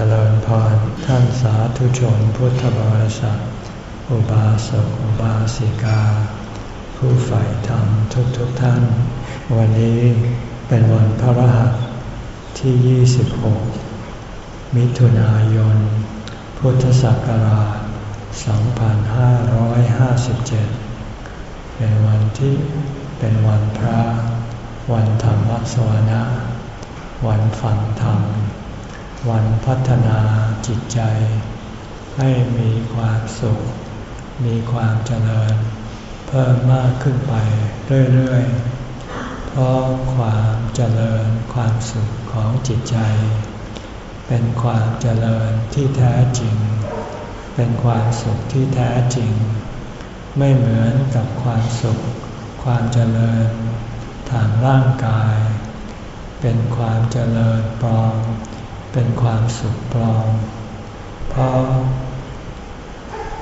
จริญพรท่านสาธุชนพุทธบริษัท อุบาสกอุบาสิกา ผู้ใฝ่ธรรมทุกทุกท่าน วันนี้เป็นวันพระรหัสที่ 26 มิถุนายน พุทธศักราช 2557 เป็นวันที่เป็นวันพระ วันธรรมสวนะ วันฟังธรรม วันพัฒนาจิตใจ ให้มีความสุข มีความเจริญ เพิ่มมากขึ้นไปเรื่อยๆ เพราะความเจริญความสุขของจิตใจ เป็นความเจริญที่แท้จริง เป็นความสุขที่แท้จริง ไม่เหมือนกับความสุข ความเจริญทางร่างกาย เป็นความเจริญปลอม เป็นความสุขปลอม เพราะ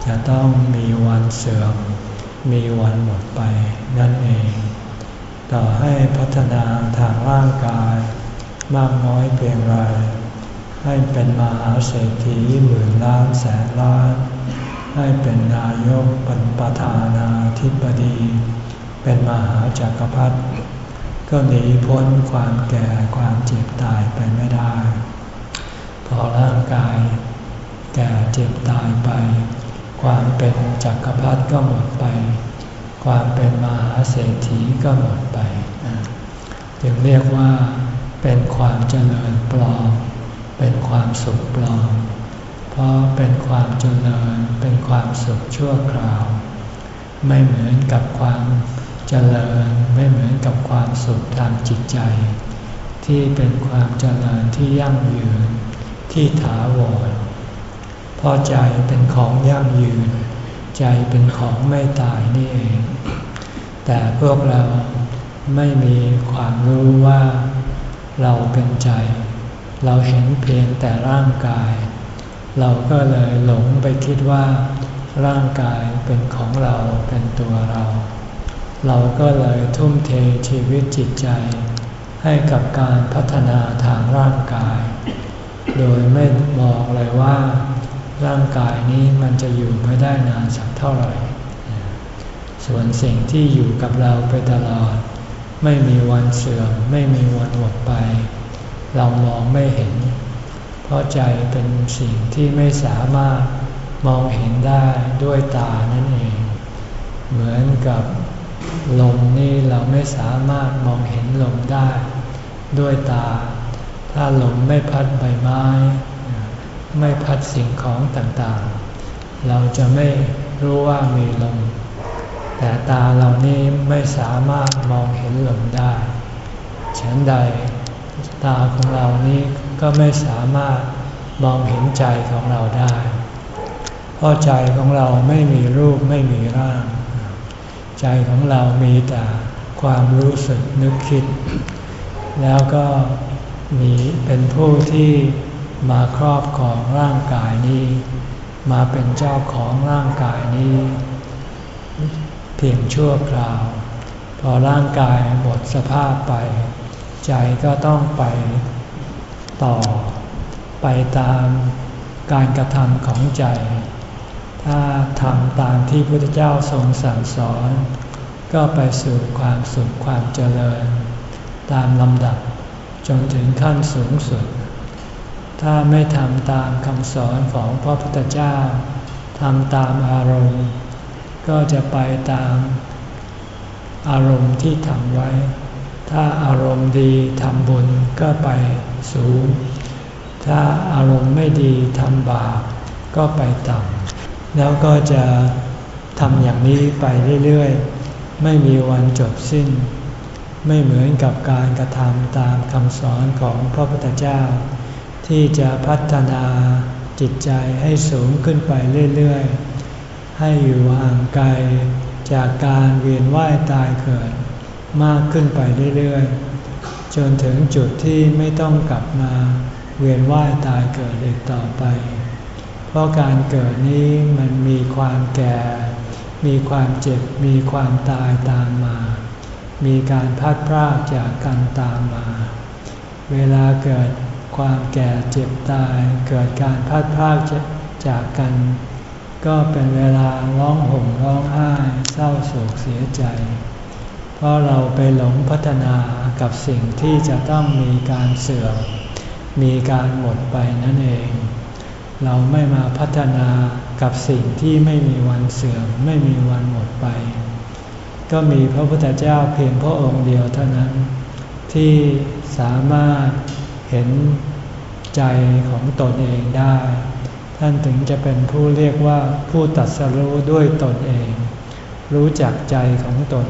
จะต้องมีวันเสื่อม มีวันหมดไปนั่นเอง ต่อให้พัฒนาทางร่างกาย มากน้อยเพียงไร ให้เป็นมหาเศรษฐีหมื่นล้านแสนล้าน ให้เป็นนายกเป็นประธานาธิบดี เป็นมหาจักรพรรดิก็หนีพ้นความแก่ความเจ็บตายไปไม่ได้ พอร่างกาย แก่เจ็บตายไป ความเป็นจักรพรรดิก็หมดไป ความเป็นมหาเศรษฐีก็หมดไปจึงเรียกว่าเป็นความเจริญปลอม เป็นความสุขปลอม เพราะเป็นความเจริญ เป็นความสุขชั่วคราว ไม่เหมือนกับความเจริญ ไม่เหมือนกับความสุขทางจิตใจ ที่เป็นความเจริญที่ยั่งยืน ที่ถาวรเพราะใจเป็นของยั่งยืน ใจเป็นของไม่ตายนี่เอง แต่พวกเราไม่มีความรู้ว่าเราเป็นใจ เราเห็นเพียงแต่ร่างกาย เราก็เลยหลงไปคิดว่า ร่างกายเป็นของเราเป็นตัวเรา เราก็เลยทุ่มเทชีวิตจิตใจ ให้กับการพัฒนาทางร่างกาย โดยไม่มองเลยว่า ร่างกายนี้มันจะอยู่ไม่ได้นานสักเท่าไหร่ ส่วนสิ่งที่อยู่กับเราไปตลอด ไม่มีวันเสื่อม ไม่มีวันหมดไป เรามองไม่เห็น เพราะใจเป็นสิ่งที่ไม่สามารถมองเห็นได้ด้วยตานั่นเอง เหมือนกับลมนี่เราไม่สามารถมองเห็นลมได้ ด้วยตา ถ้าลมไม่พัดใบไม้ ไม่พัดสิ่งของต่างๆ เราจะไม่รู้ว่ามีลม แต่ตาเรานี้ไม่สามารถมองเห็นลมได้ฉันใดตาของเรานี้ก็ไม่สามารถมองเห็นใจของเราได้ เพราะใจของเราไม่มีรูปไม่มีร่าง ใจของเรามีแต่ความรู้สึกนึกคิด แล้วก็ มีเป็นผู้ที่มาครอบครองร่างกายนี้ มาเป็นเจ้าของร่างกายนี้ เพียงชั่วคราว พอร่างกายหมดสภาพไป ใจก็ต้องไปต่อ ไปตามการกระทำของใจ ถ้าทำตามที่พระพุทธเจ้าทรงสั่งสอน ก็ไปสู่ความสุขความเจริญ ตามลำดับ จนถึงขั้นสูงสุด ถ้าไม่ทำตามคำสอนของพระพุทธเจ้าทำตามอารมณ์ ก็จะไปตามอารมณ์ที่ทำไว้ ถ้าอารมณ์ดีทำบุญก็ไปสูง ถ้าอารมณ์ไม่ดีทำบาปก็ไปต่ำแล้วก็จะทำอย่างนี้ไปเรื่อยๆ ไม่มีวันจบสิ้น ไม่เหมือนกับการกระทำตามคำสอนของพระพุทธเจ้า ที่จะพัฒนาจิตใจให้สูงขึ้นไปเรื่อยๆ ให้อยู่ห่างไกลจากการเวียนว่ายตายเกิด มากขึ้นไปเรื่อยๆ จนถึงจุดที่ไม่ต้องกลับมาเวียนว่ายตายเกิดอีกต่อไป เพราะการเกิดนี้มันมีความแก่ มีความเจ็บ มีความตายตามมา มีการพัดพรากจากกันตามมา เวลาเกิดความแก่เจ็บตาย เกิดการพัดพากจากกัน ก็เป็นเวลาร้องห่มร้องไห้เศร้าโศกเสียใจ เพราะเราไปหลงพัฒนากับสิ่งที่จะต้องมีการเสื่อม มีการหมดไปนั่นเอง เราไม่มาพัฒนากับสิ่งที่ไม่มีวันเสื่อม ไม่มีวันหมดไป ก็มีพระพุทธเจ้าเพียงพระองค์เดียวเท่านั้น ที่สามารถเห็นใจของตนเองได้ ท่านถึงจะเป็นผู้เรียกว่าผู้ตัดสรู้ด้วยตนเอง รู้จักใจของตน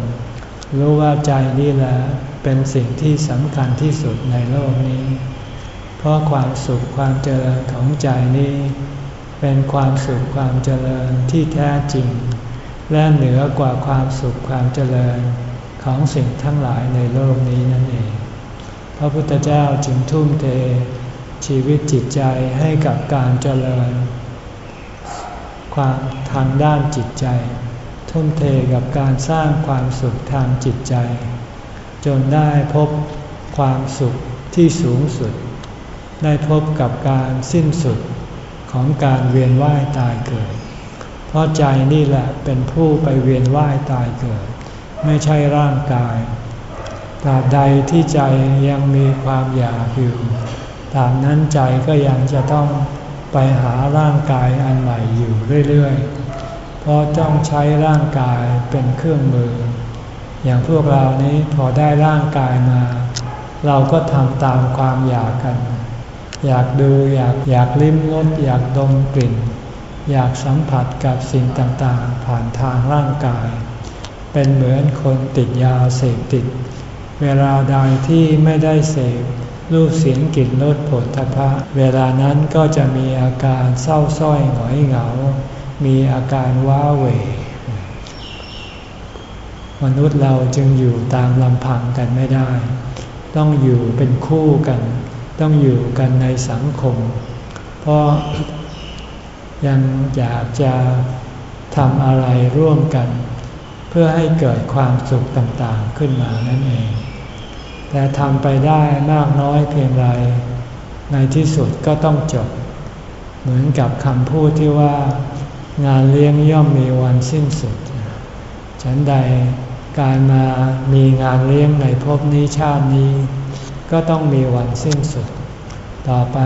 รู้ว่าใจนี่แหละเป็นสิ่งที่สำคัญที่สุดในโลกนี้ เพราะความสุขความเจริญของใจนี้ เป็นความสุขความเจริญที่แท้จริง และเหนือกว่าความสุขความเจริญของสิ่งทั้งหลายในโลกนี้นั่นเอง พระพุทธเจ้าจึงทุ่มเท ชีวิตจิตใจให้กับการเจริญ ความทางด้านจิตใจ ทุ่มเทกับการสร้างความสุขทางจิตใจ จนได้พบความสุขที่สูงสุด ได้พบกับการสิ้นสุดของการเวียนว่ายตายเกิด ราะใจนี่แหละเป็นผู้ไปเวียนว่ายตายเกิด ไม่ใช่ร่างกายตราบใดที่ใจยังมีความอยากอยู่ตาบนั้นใจก็ยังจะต้องไปหาร่างกายอันใหม่อยู่เรื่อยๆ เพราะต้องใช้ร่างกายเป็นเครื่องมือ อย่างพวกเรานี้พอได้ร่างกายมา เราก็ทำตามความอยากกัน อยากดูอยากอยากลิ้มรสอยากดมกลิ่น อยากสัมผัสกับสิ่งต่างๆ ผ่านทางร่างกาย เป็นเหมือนคนติดยาเสพติด เวลาใดที่ไม่ได้เสพรูปเสียงกลิ่นรสผลทพะ เวลานั้นก็จะมีอาการเศร้าส้อยหงอยเหงา มีอาการว้าเหวมนุษย์เราจึงอยู่ตามลำพังกันไม่ได้ ต้องอยู่เป็นคู่กัน ต้องอยู่กันในสังคม เพราะ ยังอยากจะทำอะไรร่วมกัน เพื่อให้เกิดความสุขต่างๆขึ้นมานั่นเอง แต่ทำไปได้มากน้อยเพียงไร ในที่สุดก็ต้องจบ เหมือนกับคำพูดที่ว่า งานเลี้ยงย่อมมีวันสิ้นสุด ฉันใดการมามีงานเลี้ยงในภพนี้ชาตินี้ ก็ต้องมีวันสิ้นสุด ต่อไป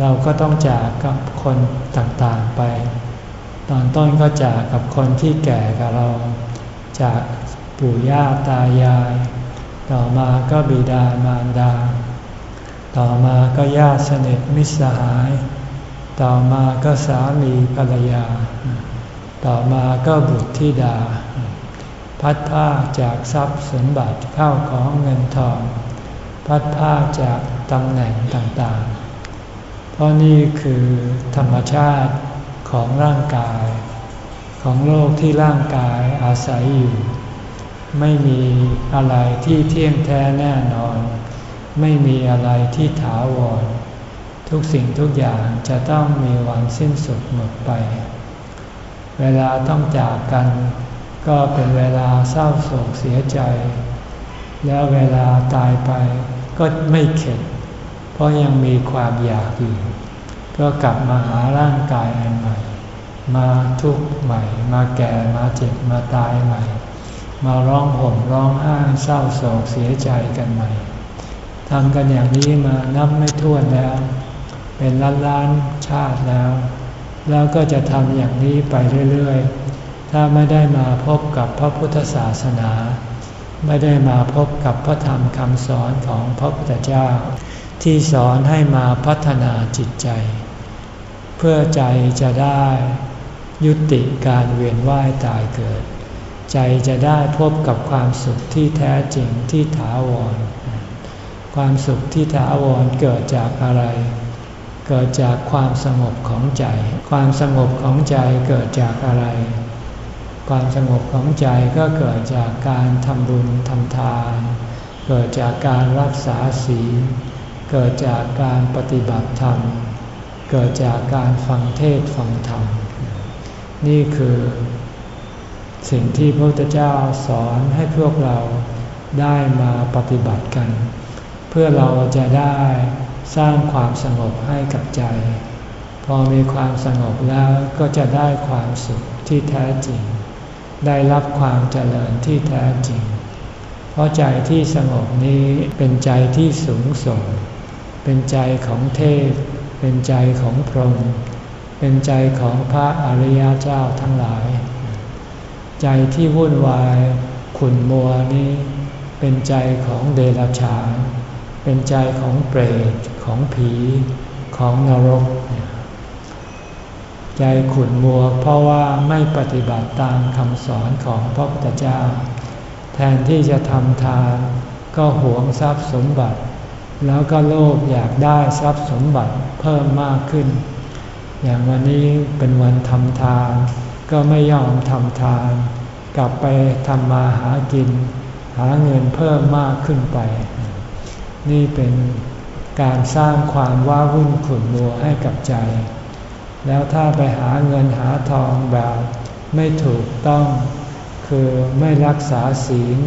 เราก็ต้องจากกับคนต่างๆไป ตอนต้นก็จากกับคนที่แก่กับเรา จากปู่ย่าตายาย ต่อมาก็บิดามารดา ต่อมาก็ญาติสนิทมิตรสหาย ต่อมาก็สามีภรรยา ต่อมาก็บุตรธิดา พัดผ้าจากทรัพย์สมบัติเข้าของเงินทอง พัดผ้าจากตำแหน่งต่างๆ ราะนี่คือธรรมชาติของร่างกาย ของโลกที่ร่างกายอาศัยอยู่ ไม่มีอะไรที่เที่ยงแท้แน่นอน ไม่มีอะไรที่ถาวร ทุกสิ่งทุกอย่างจะต้องมีวันสิ้นสุดหมดไป เวลาต้องจากกัน ก็เป็นเวลาเศร้าโศกเสียใจ แล้วเวลาตายไปก็ไม่เข็ด ราะยังมีความอยากอยู่ ก็กลับมาหาร่างกายอันใหม่ มาทุกข์ใหม่ มาแก่มาเจ็บมาตายใหม่ มาร้องห่มร้องไห้เศร้าโศกเสียใจกันใหม่ทำกันอย่างนี้มานับไม่ถ้วนแล้ว เป็นล้านล้านชาติแล้ว แล้วก็จะทำอย่างนี้ไปเรื่อย ๆ ถ้าไม่ได้มาพบกับพระพุทธศาสนา ไม่ได้มาพบกับพระธรรมคำสอนของพระพุทธเจ้า ที่สอนให้มาพัฒนาจิตใจ เพื่อใจจะได้ยุติการเวียนว่ายตายเกิด ใจจะได้พบกับความสุขที่แท้จริงที่ถาวร ความสุขที่ถาวรเกิดจากอะไร เกิดจากความสงบของใจ ความสงบของใจเกิดจากอะไร ความสงบของใจก็เกิดจากการทำบุญทำทาน เกิดจากการรักษาศีล เกิดจากการปฏิบัติธรรม เกิดจากการฟังเทศฟังธรรม นี่คือ สิ่งที่พระพุทธเจ้าสอนให้พวกเราได้มาปฏิบัติกัน เพื่อเราจะได้สร้างความสงบให้กับใจ พอมีความสงบแล้วก็จะได้ความสุขที่แท้จริง ได้รับความเจริญที่แท้จริง เพราะใจที่สงบนี้เป็นใจที่สูงส่ง เป็นใจของเทพ เป็นใจของพรหม เป็นใจของพระอริยเจ้าทั้งหลาย ใจที่วุ่นวายขุ่นมัวนี้ เป็นใจของเดรัจฉาน เป็นใจของเปรต ของผี ของนรก ใจขุ่นมัวเพราะว่าไม่ปฏิบัติตามคำสอนของพระพุทธเจ้า แทนที่จะทำทานก็หวงทรัพย์สมบัติ แล้วก็โลภอยากได้ทรัพย์สมบัติเพิ่มมากขึ้น อย่างวันนี้เป็นวันทำทาน ก็ไม่ยอมทำทาน กลับไปทำมาหากิน หาเงินเพิ่มมากขึ้นไป นี่เป็นการสร้างความว้าวุ่นขุ่นมัวให้กับใจ แล้วถ้าไปหาเงินหาทองแบบไม่ถูกต้อง คือไม่รักษาศีล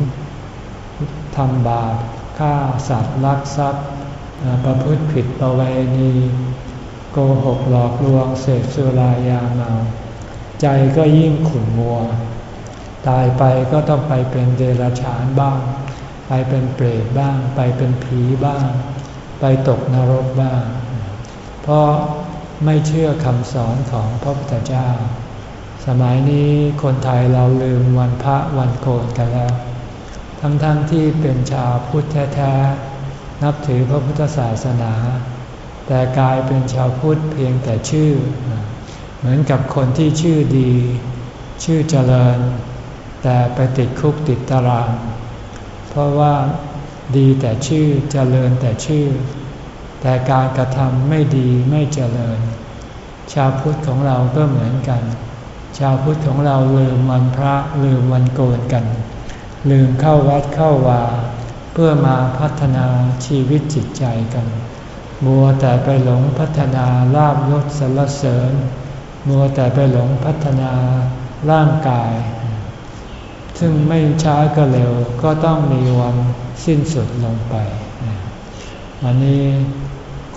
ทำบาป ฆ่าสัตว์ลักทรัพย์ประพฤติผิดประเวณีโกหกหลอกลวงเสพสุรายาเมา ใจก็ยิ่งขุ่นมัว ตายไปก็ต้องไปเป็นเดรัจฉานบ้าง ไปเป็นเปรตบ้าง ไปเป็นผีบ้าง ไปตกนรกบ้าง เพราะไม่เชื่อคำสอนของพระพุทธเจ้า สมัยนี้คนไทยเราลืมวันพระวันโกนกันแล้ว ทั้งๆทที่เป็นชาวพุทธแท้ๆนับถือพระพุทธศาสนา แต่กลายเป็นชาวพุทธเพียงแต่ชื่อ เหมือนกับคนที่ชื่อดี ชื่อเจริญ แต่ไปติดคุกติดตาราง เพราะว่าดีแต่ชื่อเจริญแต่ชื่อ แต่การกระทำไม่ดีไม่เจริญ ชาวพุทธของเราก็เหมือนกัน ชาวพุทธของเราลืมวันพระลืมวันโกนกัน ลืมเข้าวัดเข้าวา เพื่อมาพัฒนาชีวิตจิตใจกัน มัวแต่ไปหลงพัฒนาลาบยศสรรเสริญ มัวแต่ไปหลงพัฒนาร่างกาย ซึ่งไม่ช้าก็เร็วก็ต้องมีวันสิ้นสุดลงไปวันนี้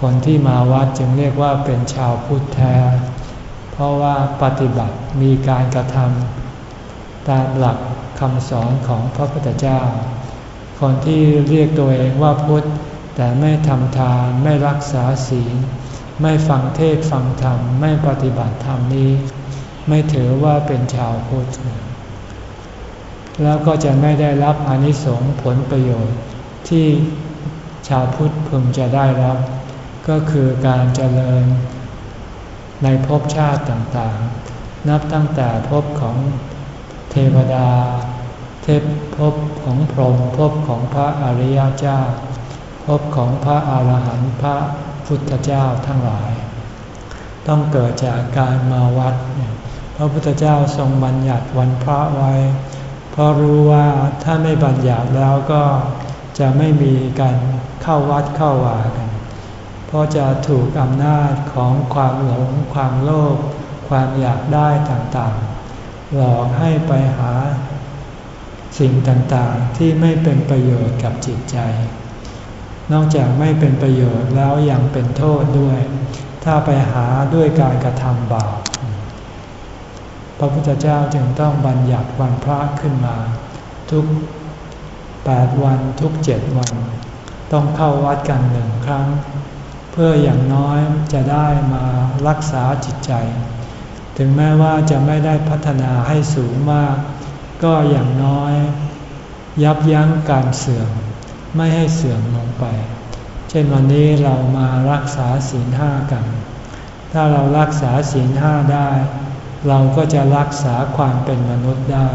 คนที่มาวัดจึงเรียกว่าเป็นชาวพุทธแท้ เพราะว่าปฏิบัติมีการกระทำตามหลัก คำสอนของพระพุทธเจ้า คนที่เรียกตัวเองว่าพุทธ แต่ไม่ทำทานไม่รักษาศีล ไม่ฟังเทศฟังธรรม ไม่ปฏิบัติธรรมนี้ ไม่ถือว่าเป็นชาวพุทธ แล้วก็จะไม่ได้รับอนิสงส์ผลประโยชน์ที่ชาวพุทธพึงจะได้รับ ก็คือการเจริญในภพชาติต่างๆ นับตั้งแต่ภพของ ทวดา เทพภพของพรหมภพของพระอริยเจ้าภพของพระอาหารหันต์พระพุทธเจ้าทั้งหลาย ต้องเกิดจากการมาวัด พระพุทธเจ้าทรงบัญญัติวันพระไว้ เพราะรู้ว่าถ้าไม่บัญญัติแล้วก็จะไม่มีการเข้าวัดเข้าวากัน เพราะจะถูกอำนาจของความหลง ความโลภความอยากได้ต่างๆ หลอกให้ไปหาสิ่งต่างๆ ที่ไม่เป็นประโยชน์กับจิตใจ นอกจากไม่เป็นประโยชน์แล้วยังเป็นโทษด้วย ถ้าไปหาด้วยการกระทำบาป พระพุทธเจ้าจึงต้องบัญญัติวันพระขึ้นมา ทุกแปดวันทุกเจ็ดวัน ต้องเข้าวัดกันหนึ่งครั้ง เพื่ออย่างน้อยจะได้มารักษาจิตใจ ถึงแม้ว่าจะไม่ได้พัฒนาให้สูงมาก ก็อย่างน้อย ยับยั้งการเสื่อม ไม่ให้เสื่อมลงไป เช่นวันนี้เรามารักษาศีลห้ากัน ถ้าเรารักษาศีลห้าได้ เราก็จะรักษาความเป็นมนุษย์ได้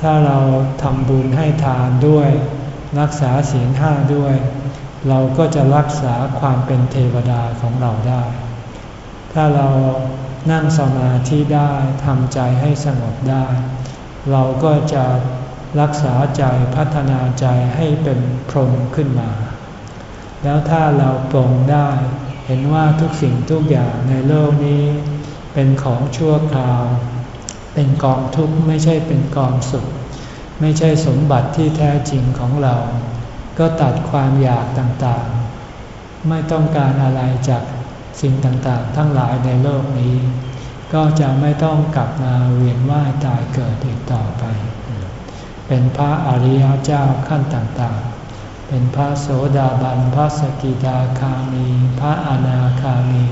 ถ้าเราทำบุญให้ทานด้วย รักษาศีลห้าด้วย เราก็จะรักษาความเป็นเทวดาของเราได้ ถ้าเรา นั่งสมาธิได้ทำใจให้สงบได้ เราก็จะรักษาใจพัฒนาใจให้เป็นพรหมขึ้นมา แล้วถ้าเราปรงได้เห็นว่าทุกสิ่งทุกอย่างในโลกนี้ เป็นของชั่วคราว เป็นกองทุกข์ไม่ใช่เป็นกองสุข ไม่ใช่สมบัติที่แท้จริงของเรา ก็ตัดความอยากต่างๆ ไม่ต้องการอะไรจาก สิ่งต่างๆ ทั้งหลายในโลกนี้ ก็จะไม่ต้องกลับมาเวียนว่ายตายเกิดอีกต่อไป เป็นพระอริยเจ้าขั้นต่างๆ เป็นพระโสดาบัน พระสกิทาคามี พระอนาคามี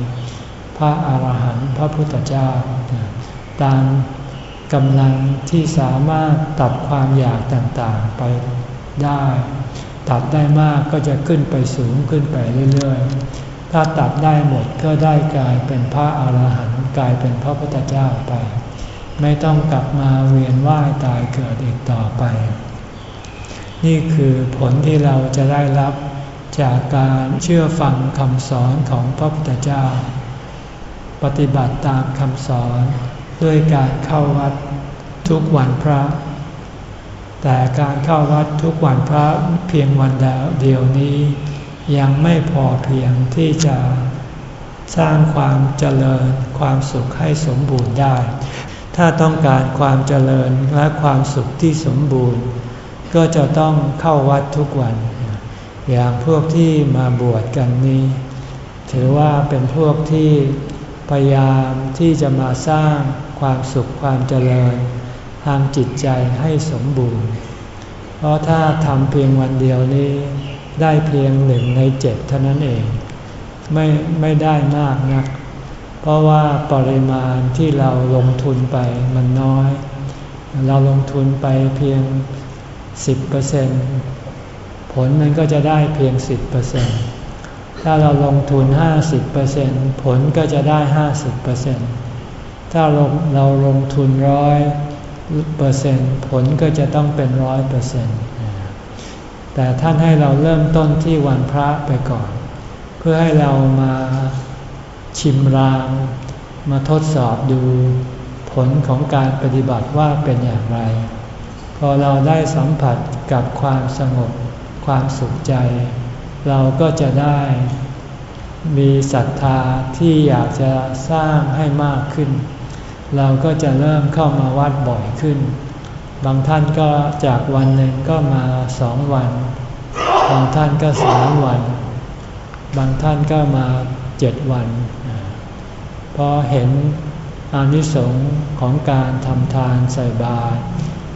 พระอรหันต์พระพุทธเจ้า ตามกำลังที่สามารถตัดความอยากต่างๆไปได้ ตัดได้มากก็จะขึ้นไปสูงขึ้นไปเรื่อยๆ ถ้าตัดได้หมดก็ได้กลายเป็นพระอาหารหันต์กลายเป็นพระพุทธเจ้าไป ไม่ต้องกลับมาเวียนว่ายตายเกิดอีกต่อไป นี่คือผลที่เราจะได้รับจากการเชื่อฟังคำสอนของพระพุทธเจ้า ปฏิบัติตามคำสอนด้วยการเข้าวัดทุกวันพระ แต่การเข้าวัดทุกวันพระเพียงวันเดียวนี้ ยังไม่พอเพียงที่จะสร้างความเจริญความสุขให้สมบูรณ์ได้ ถ้าต้องการความเจริญและความสุขที่สมบูรณ์ ก็จะต้องเข้าวัดทุกวัน อย่างพวกที่มาบวชกันนี้ ถือว่าเป็นพวกที่พยายามที่จะมาสร้างความสุขความเจริญ ทางจิตใจให้สมบูรณ์ เพราะถ้าทำเพียงวันเดียวนี้ ได้เพียงหนึ่งในเจ็ดเท่านั้นเอง ไม่ไม่ได้มากนัก เพราะว่าปริมาณที่เราลงทุนไปมันน้อย เราลงทุนไปเพียง 10%ผลมันก็จะได้เพียง 10%ถ้าเราลงทุน 50%ผลก็จะได้ 50%ถ้าเราเราลงทุนร้อยเปอร์เซ็นต์ผลก็จะต้องเป็นร้อยเปอร์เซ็นต์ แต่ท่านให้เราเริ่มต้นที่วันพระไปก่อน เพื่อให้เรามาชิมรางมาทดสอบดูผลของการปฏิบัติว่าเป็นอย่างไร พอเราได้สัมผัสกับความสงบความสุขใจ เราก็จะได้มีศรัทธาที่อยากจะสร้างให้มากขึ้น เราก็จะเริ่มเข้ามาวัดบ่อยขึ้น บางท่านก็จากวันหนึ่งก็มาสองวัน บางท่านก็สามวัน บางท่านก็มาเจ็ดวันพอเห็นอานิสงส์ของการทำทานใส่บาตร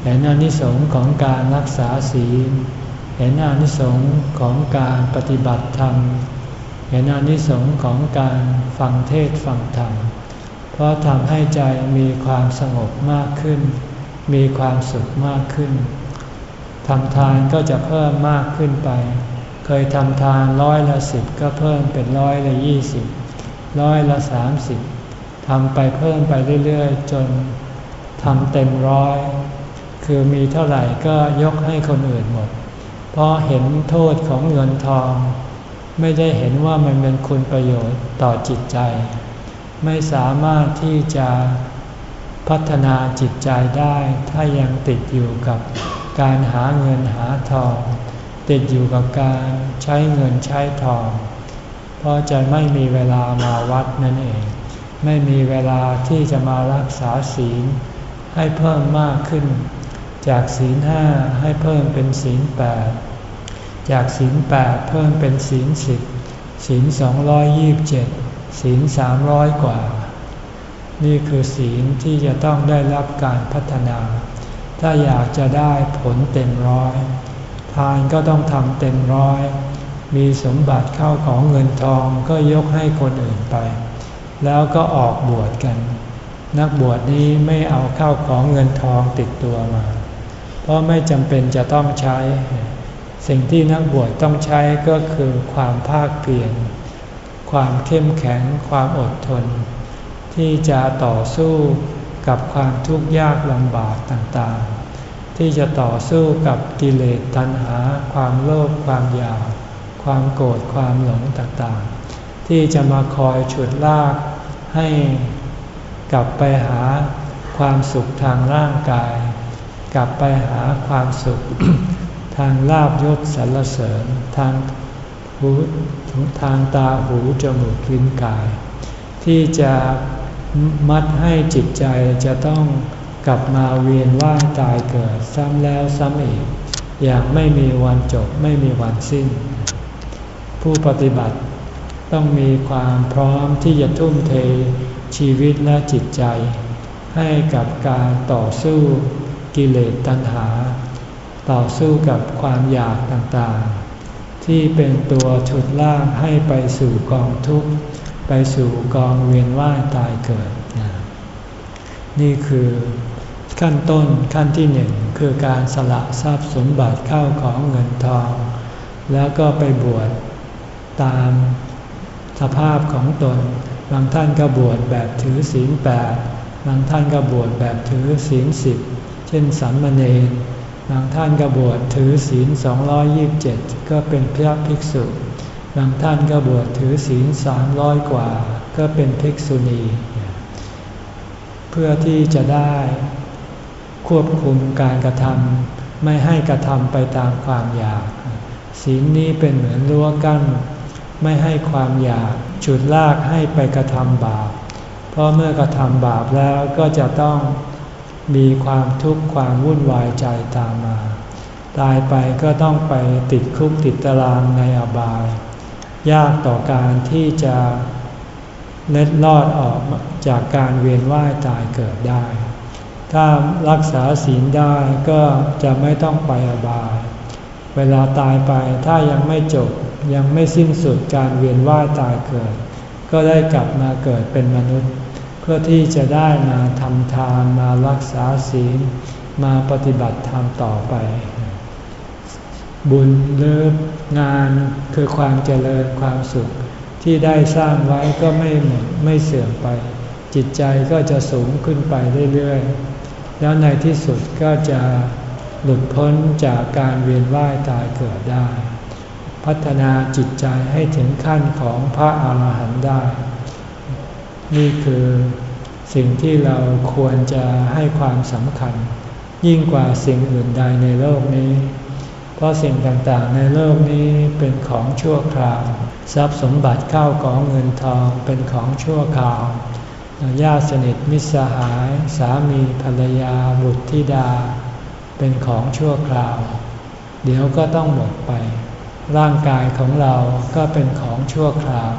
เห็นอานิสงส์ของการรักษาศีล เห็นอานิสงส์ของการปฏิบัติธรรม เห็นอานิสงส์ของการฟังเทศฟังธรรม เพราะทำให้ใจมีความสงบมากขึ้น มีความสุขมากขึ้นทำทานก็จะเพิ่มมากขึ้นไป เคยทำทานร้อยละสิบก็เพิ่มเป็นร้อยละยี่สิบร้อยละสามสิบทำไปเพิ่มไปเรื่อยๆ จนทำเต็มร้อย คือมีเท่าไหร่ก็ยกให้คนอื่นหมด เพราะเห็นโทษของเงินทอง ไม่ได้เห็นว่ามันเป็นคุณประโยชน์ต่อจิตใจ ไม่สามารถที่จะ พัฒนาจิตใจได้ถ้ายังติดอยู่กับการหาเงินหาทอง ติดอยู่กับการใช้เงินใช้ทอง เพราะจะไม่มีเวลามาวัดนั่นเอง ไม่มีเวลาที่จะมารักษาศีลให้เพิ่มมากขึ้น จากศีลห้าให้เพิ่มเป็นศีลแปดจากศีลแปดเพิ่มเป็นศีลสิบศีลสองร้อยยี่บเจ็ดศีลสามร้อยกว่า นี่คือศีลที่จะต้องได้รับการพัฒนา ถ้าอยากจะได้ผลเต็มร้อย ทานก็ต้องทำเต็มร้อย มีสมบัติเข้าของเงินทองก็ยกให้คนอื่นไป แล้วก็ออกบวชกัน นักบวชนี้ไม่เอาเข้าของเงินทองติดตัวมา เพราะไม่จำเป็นจะต้องใช้ สิ่งที่นักบวชต้องใช้ก็คือความภาคเพียรความเข้มแข็งความอดทน ที่จะต่อสู้กับความทุกข์ยากลำบากต่างๆ ที่จะต่อสู้กับกิเลสตัณหา ความโลภความอยาก ความโกรธความหลงต่างๆ ที่จะมาคอยฉุดลากให้กลับไปหาความสุขทางร่างกาย กลับไปหาความสุข ทางลาบยศสรรเสริญทางหูทางตาหูจมูกลิ้นกาย ที่จะ มัดให้จิตใจจะต้องกลับมาเวียนว่ายตายเกิดซ้ำแล้วซ้ำอีก อย่างไม่มีวันจบไม่มีวันสิ้น ผู้ปฏิบัติต้องมีความพร้อมที่จะทุ่มเทชีวิตและจิตใจ ให้กับการต่อสู้กิเลสตัณหา ต่อสู้กับความอยากต่างๆ ที่เป็นตัวฉุดลากให้ไปสู่กองทุกข์ ไปสู่กองเวียนว่ายตายเกิด นี่คือขั้นต้นขั้นที่หนึ่งคือการสละทรัพย์สมบัติเข้าของเงินทอง แล้วก็ไปบวชตามสภาพของตน บางท่านก็บวชแบบถือศีลแปดบางท่านก็บวชแบบถือศีลสิบเช่นสัมมเนรบางท่านก็บวชถือศีล227 ก็เป็นพระภิกษุางท่านก็บวชถือศีล300กว่า ก็เป็นภิกษุณี เพื่อที่จะได้ควบคุมการกระทำไม่ให้กระทำไปตามความอยาก ศีลนี้เป็นเหมือนรั้วกั้น ไม่ให้ความอยากฉุดลากให้ไปกระทำบาป เพราะเมื่อกระทำบาปแล้วก็จะต้องมีความทุกข์ความวุ่นวายใจตามมา ตายไปก็ต้องไปติดคุกติดตารางในอบาย ยากต่อการที่จะเล็ดลอดออกจากการเวียนว่ายตายเกิดได้ ถ้ารักษาศีลได้ก็จะไม่ต้องไปอบาย เวลาตายไปถ้ายังไม่จบยังไม่สิ้นสุดการเวียนว่ายตายเกิด ก็ได้กลับมาเกิดเป็นมนุษย์ เพื่อที่จะได้มาทำทานมารักษาศีลมาปฏิบัติธรรมต่อไป บุญหรืองานคือความเจริญความสุข ที่ได้สร้างไว้ก็ไม่หมดไม่เสื่อมไป จิตใจก็จะสูงขึ้นไปเรื่อยๆ แล้วในที่สุดก็จะหลุดพ้นจากการเวียนว่ายตายเกิดได้ พัฒนาจิตใจให้ถึงขั้นของพระอาหารหันต์ได้ นี่คือสิ่งที่เราควรจะให้ความสำคัญ ยิ่งกว่าสิ่งอื่นใดในโลกนี้ เพราะสิ่งต่างๆ ในโลกนี้เป็นของชั่วคราว ทรัพย์สมบัติเข้าของเงินทองเป็นของชั่วคราวญาติสนิทมิตรสหาย สามีภรรยาบุตรธิดา เป็นของชั่วคราว เดี๋ยวก็ต้องหมดไป ร่างกายของเราก็เป็นของชั่วคราว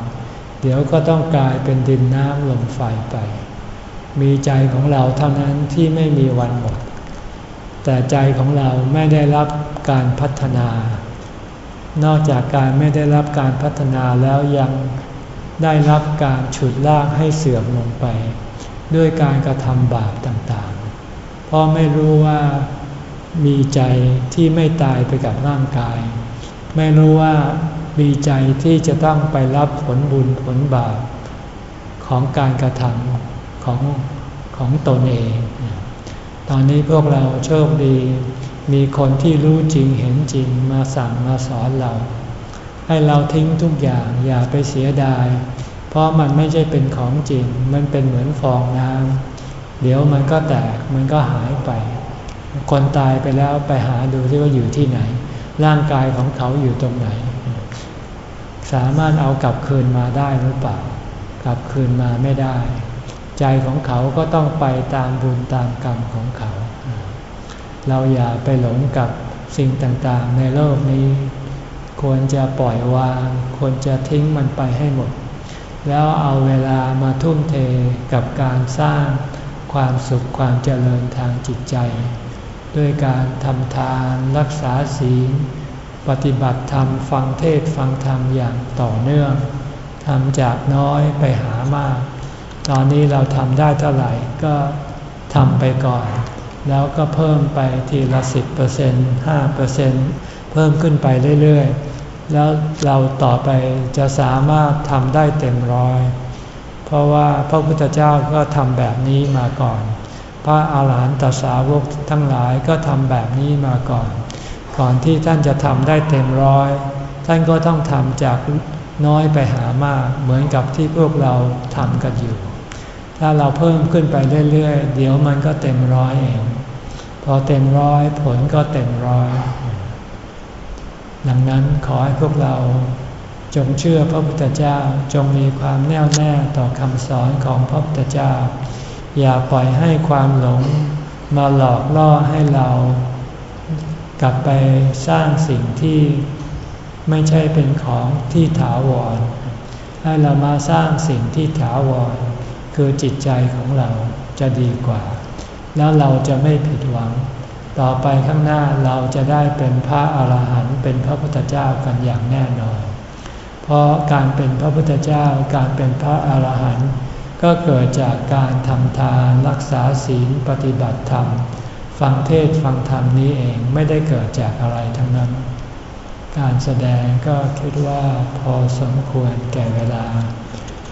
เดี๋ยวก็ต้องกลายเป็นดินน้ำลมไฟไป มีใจของเราเท่านั้นที่ไม่มีวันหมด แต่ใจของเราไม่ได้รับการพัฒนา นอกจากการไม่ได้รับการพัฒนาแล้วยังได้รับการฉุดลากให้เสื่อมลงไป ด้วยการกระทำบาปต่างๆ เพราะไม่รู้ว่ามีใจที่ไม่ตายไปกับร่างกาย ไม่รู้ว่ามีใจที่จะต้องไปรับผลบุญผลบาปของการกระทำของของตนเอง ตอนนี้พวกเราโชคดี มีคนที่รู้จริงเห็นจริงมาสั่งมาสอนเรา ให้เราทิ้งทุกอย่างอย่าไปเสียดาย เพราะมันไม่ใช่เป็นของจริง มันเป็นเหมือนฟองน้ำเดี๋ยวมันก็แตกมันก็หายไป คนตายไปแล้วไปหาดูที่ว่าอยู่ที่ไหน ร่างกายของเขาอยู่ตรงไหน สามารถเอากลับคืนมาได้หรือเปล่ากลับคืนมาไม่ได้ ใจของเขาก็ต้องไปตามบุญตามกรรมของเขา เราอย่าไปหลงกับสิ่งต่างๆ ในโลกนี้ ควรจะปล่อยวาง ควรจะทิ้งมันไปให้หมด แล้วเอาเวลามาทุ่มเทกับการสร้างความสุขความเจริญทางจิตใจ ด้วยการทำทานรักษาศีล ปฏิบัติธรรมฟังเทศฟังธรรมอย่างต่อเนื่องทำจากน้อยไปหามาก ตอนนี้เราทำได้เท่าไหร่ก็ทำไปก่อน แล้วก็เพิ่มไปทีละสิบเปอร์เซ็นต์ห้าเปอร์เซ็นต์เพิ่มขึ้นไปเรื่อยๆ แล้วเราต่อไปจะสามารถทำได้เต็มร้อย เพราะว่าพระพุทธเจ้าก็ทำแบบนี้มาก่อน พระอาหารหันตสาวกทั้งหลายก็ทำแบบนี้มาก่อน ก่อนที่ท่านจะทำได้เต็มร้อย ท่านก็ต้องทำจากน้อยไปหามากเหมือนกับที่พวกเราทำกันอยู่ ถ้าเราเพิ่มขึ้นไปเรื่อยๆ เดี๋ยวมันก็เต็มร้อยเอง พอเต็มร้อยผลก็เต็มร้อย ดังนั้นขอให้พวกเราจงเชื่อพระพุทธเจ้าจงมีความแน่วแน่ต่อคำสอนของพระพุทธเจ้า อย่าปล่อยให้ความหลงมาหลอกล่อให้เรา กลับไปสร้างสิ่งที่ไม่ใช่เป็นของที่ถาวร ให้เรามาสร้างสิ่งที่ถาวร คือจิตใจของเราจะดีกว่า แล้วเราจะไม่ผิดหวัง ต่อไปข้างหน้าเราจะได้เป็นพระอาหารหันต์เป็นพระพุทธเจ้ากันอย่างแน่นอน เพราะการเป็นพระพุทธเจ้าการเป็นพระอาหารหันต์ก็เกิดจากการทำทานรักษาศีลปฏิบัติธรรม ฟังเทศฟังธรรมนี้เองไม่ได้เกิดจากอะไรทั้งนั้น การแสดงก็คิดว่าพอสมควรแก่เวลา